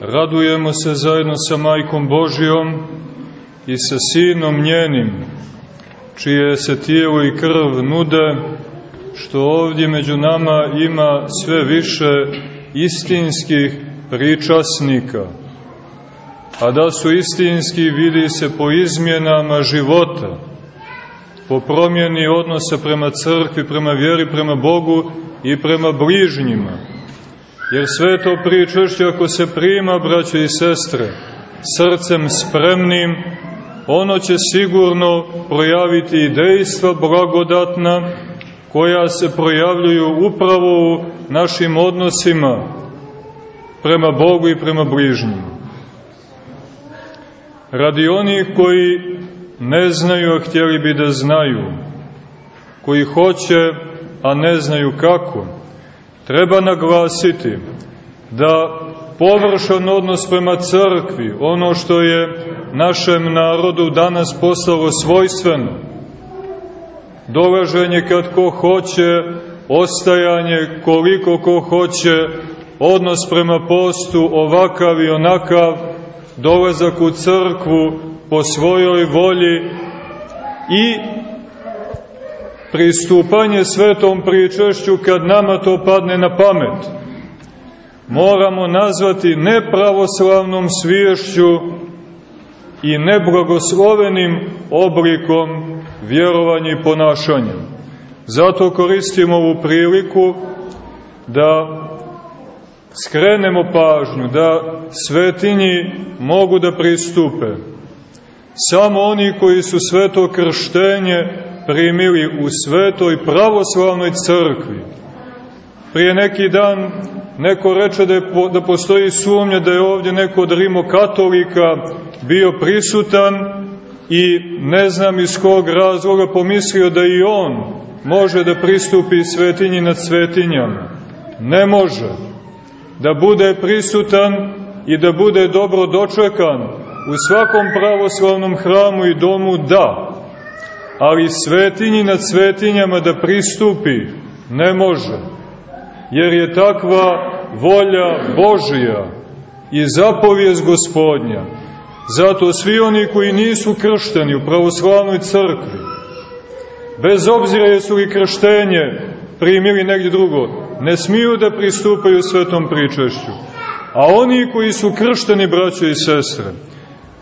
Radujemo se zajedno sa Majkom Božijom i sa Sinom njenim, čije se tijelo i krv nude, što ovdje među nama ima sve više istinskih pričasnika. A da su istinski vidi se po izmjenama života, po promjeni odnosa prema crkvi, prema vjeri, prema Bogu i prema bližnjima Jer sve to pričešće ako se prima, braće i sestre, srcem spremnim, ono će sigurno projaviti i dejstva blagodatna, koja se projavljuju upravo u našim odnosima prema Bogu i prema bližnjim. Radi onih koji ne znaju, a htjeli bi da znaju, koji hoće, a ne znaju kako, treba naglasiti da površan odnos prema crkvi, ono što je našem narodu danas postalo svojstveno, dolaženje kad ko hoće, ostajanje koliko ko hoće, odnos prema postu ovakav i onakav, dolazak u crkvu po svojoj volji i pristupanje svetom pričešću kad nama to padne na pamet. Moramo nazvati nepravoslavnom sviješću i neblagoslovenim oblikom vjerovanja i ponašanja. Zato koristimo ovu priliku da skrenemo pažnju, da svetinji mogu da pristupe. Samo oni koji su sveto krštenje primili u svetoj pravoslavnoj crkvi. Prije neki dan neko reče da, je, da postoji sumnja da je ovdje neko od rimokatolika bio prisutan i ne znam iz kog razloga pomislio da i on može da pristupi svetinji nad svetinjama. Ne može. Da bude prisutan i da bude dobro dočekan u svakom pravoslavnom hramu i domu, da ali svetinji nad svetinjama da pristupi ne može, jer je takva volja Božija i zapovijest gospodnja. Zato svi oni koji nisu kršteni u pravoslavnoj crkvi, bez obzira jesu li krštenje primili negdje drugo, ne smiju da pristupaju svetom pričešću. A oni koji su kršteni, braćo i sestre,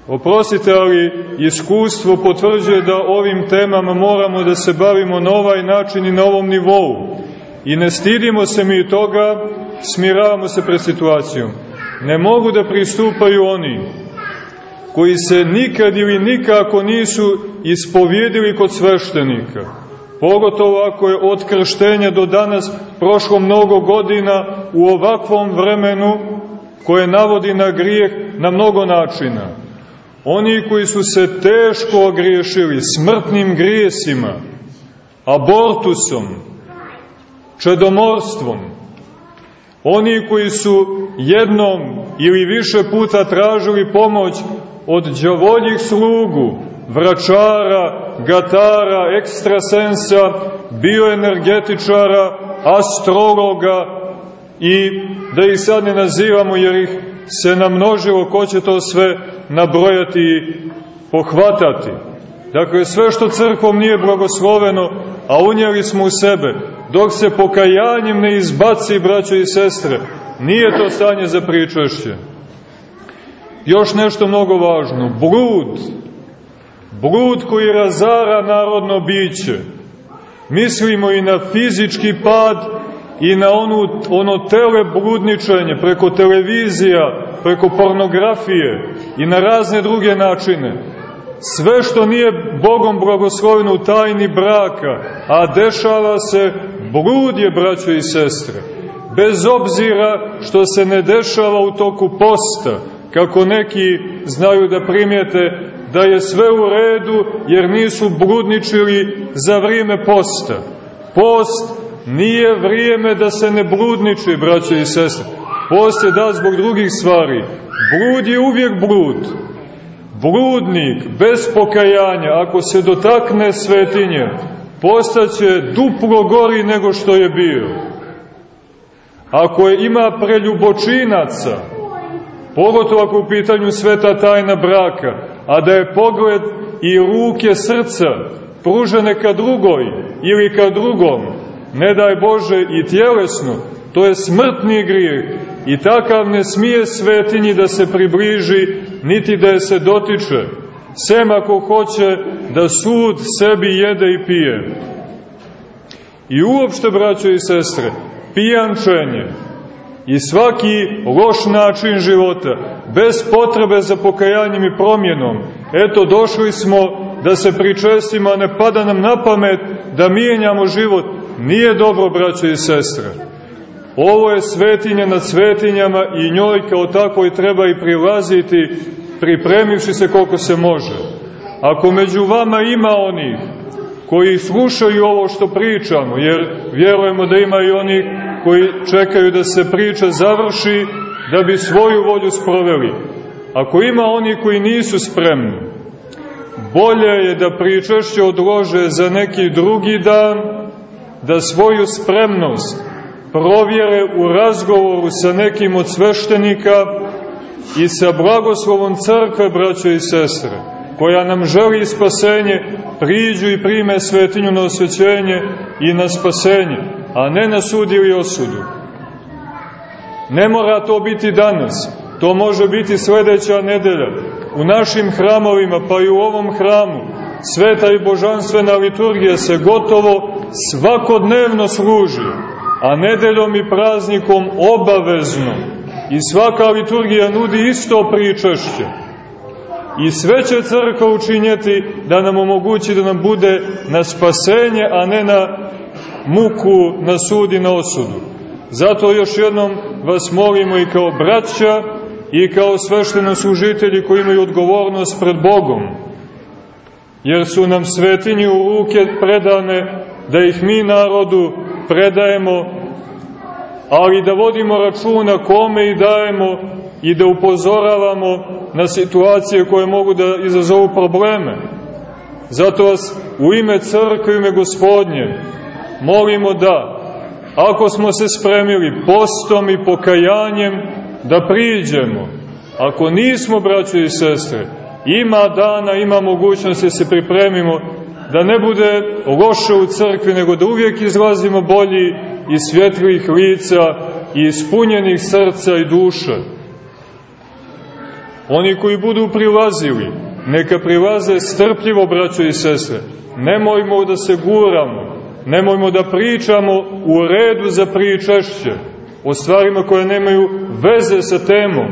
Oprostite, ali iskustvo potvrđuje da ovim temama moramo da se bavimo na ovaj način i na ovom nivou. I ne stidimo se mi toga, smiravamo se pred situacijom. Ne mogu da pristupaju oni koji se nikad ili nikako nisu ispovjedili kod sveštenika. Pogotovo ako je od krštenja do danas prošlo mnogo godina u ovakvom vremenu koje navodi na grijeh na mnogo načina Oni koji su se teško ogriješili smrtnim grijesima, abortusom, čedomorstvom, oni koji su jednom ili više puta tražili pomoć od džavoljih slugu, vračara, gatara, ekstrasensa, bioenergetičara, astrologa i da ih sad ne nazivamo jer ih se namnožilo ko će to sve nabrojati i pohvatati. Dakle, sve što crkvom nije blagosloveno, a unijeli smo u sebe, dok se pokajanjem ne izbaci, braćo i sestre, nije to stanje za pričešće. Još nešto mnogo važno, blud, blud koji razara narodno biće. Mislimo i na fizički pad i na onu, ono tele bludničenje preko televizija, preko pornografije i na razne druge načine. Sve što nije Bogom blagosloveno u tajni braka, a dešava se, blud je, braćo i sestre. Bez obzira što se ne dešava u toku posta, kako neki znaju da primijete da je sve u redu jer nisu bludničili za vrijeme posta. Post nije vrijeme da se ne bludniči, braćo i sestre. Post je da zbog drugih stvari. Blud je uvijek blud. Bludnik, bez pokajanja, ako se dotakne svetinje, postaće duplo gori nego što je bio. Ako je ima preljubočinaca, pogotovo ako u pitanju sveta tajna braka, a da je pogled i ruke srca pružene ka drugoj ili ka drugom, ne daj Bože i tjelesno, to je smrtni grijeh i takav ne smije svetinji da se približi, niti da je se dotiče, sem ako hoće da sud sebi jede i pije. I uopšte, braćo i sestre, pijančenje i svaki loš način života, bez potrebe za pokajanjem i promjenom, eto došli smo da se pričestimo, a ne pada nam na pamet da mijenjamo život, nije dobro, braćo i sestre. Ovo je svetinja nad svetinjama i njoj kao takvoj treba i prilaziti, pripremivši se koliko se može. Ako među vama ima onih koji slušaju ovo što pričamo, jer vjerujemo da ima i oni koji čekaju da se priča završi da bi svoju volju sproveli. Ako ima oni koji nisu spremni, bolje je da pričašće odlože za neki drugi dan, da svoju spremnost provjere u razgovoru sa nekim od sveštenika i sa blagoslovom crkve, braćo i sestre, koja nam želi spasenje, priđu i prime svetinju na osvećenje i na spasenje, a ne na sud ili osudu. Ne mora to biti danas, to može biti sledeća nedelja. U našim hramovima, pa i u ovom hramu, sveta i božanstvena liturgija se gotovo svakodnevno služi, a nedeljom i praznikom obavezno. I svaka liturgija nudi isto pričašće. I sve će crkva učinjeti da nam omogući da nam bude na spasenje, a ne na muku, na sud i na osudu. Zato još jednom vas molimo i kao braća i kao svešteno služitelji koji imaju odgovornost pred Bogom, jer su nam svetinji u ruke predane da ih mi narodu predajemo, ali da vodimo računa kome i dajemo i da upozoravamo na situacije koje mogu da izazovu probleme. Zato vas u ime crkve, u ime gospodnje, molimo da, ako smo se spremili postom i pokajanjem, da priđemo. Ako nismo, braćo i sestre, ima dana, ima mogućnosti da se pripremimo, da ne bude loše u crkvi, nego da uvijek izlazimo bolji iz svjetlih lica i ispunjenih srca i duša. Oni koji budu prilazili, neka prilaze strpljivo, braćo i sestre. Nemojmo da se guramo, nemojmo da pričamo u redu za pričešće, o stvarima koje nemaju veze sa temom,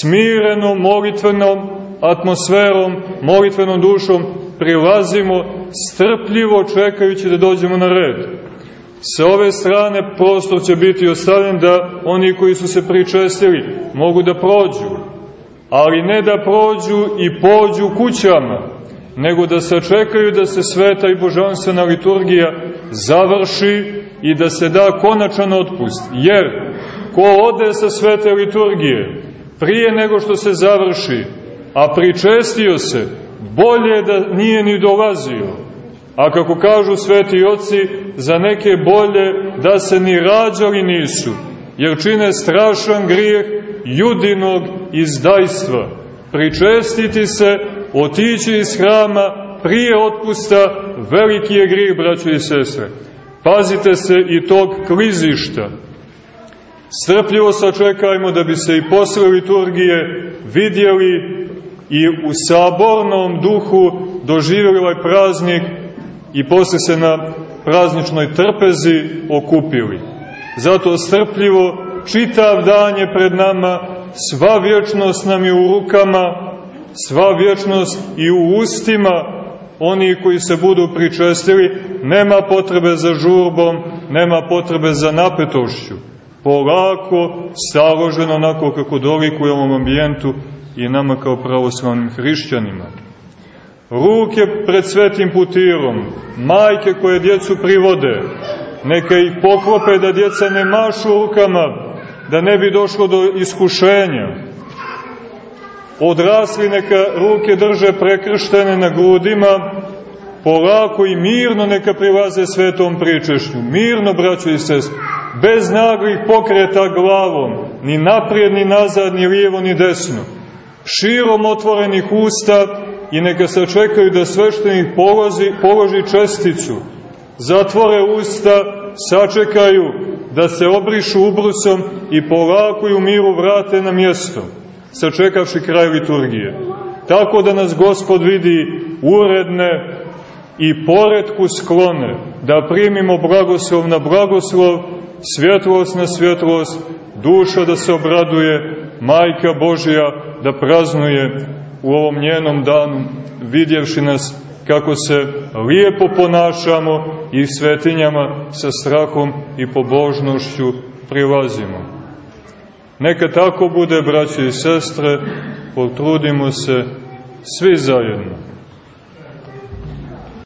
smirenom, molitvenom atmosferom, molitvenom dušom, prilazimo strpljivo čekajući da dođemo na red. Sa ove strane prostor će biti ostavljen da oni koji su se pričestili mogu da prođu, ali ne da prođu i pođu kućama, nego da se čekaju da se sveta i božanstvena liturgija završi i da se da konačan otpust. Jer ko ode sa svete liturgije prije nego što se završi, a pričestio se, bolje da nije ni dolazio. A kako kažu sveti oci, za neke bolje da se ni rađali nisu, jer čine strašan grijeh judinog izdajstva. Pričestiti se, otići iz hrama prije otpusta, veliki je grijeh, braćo i sestre. Pazite se i tog klizišta. Strpljivo sačekajmo da bi se i posle liturgije vidjeli i u sabornom duhu doživjeli ovaj praznik i posle se na prazničnoj trpezi okupili. Zato strpljivo, čitav dan je pred nama, sva vječnost nam je u rukama, sva vječnost i u ustima oni koji se budu pričestili, nema potrebe za žurbom, nema potrebe za napetošću. Polako, staloženo onako kako dolikuje ovom ambijentu i nama kao pravoslavnim hrišćanima. Ruke pred svetim putirom, majke koje djecu privode, neka ih poklope da djeca ne mašu rukama, da ne bi došlo do iskušenja. Odrasli neka ruke drže prekrštene na grudima, polako i mirno neka prilaze svetom pričešću. Mirno, braćo i sestri, bez naglih pokreta glavom, ni naprijed, ni nazad, ni lijevo, ni desno, širom otvorenih usta i neka se čekaju da sveštenik položi, položi česticu, zatvore usta, sačekaju da se obrišu ubrusom i polako i u miru vrate na mjesto, sačekavši kraj liturgije. Tako da nas Gospod vidi uredne i poredku sklone, da primimo blagoslov na blagoslov, svjetlost na svjetlost, duša da se obraduje, majka Božja da praznuje u ovom njenom danu, vidjevši nas kako se lijepo ponašamo i svetinjama sa strahom i pobožnošću prilazimo. Neka tako bude, braće i sestre, potrudimo se svi zajedno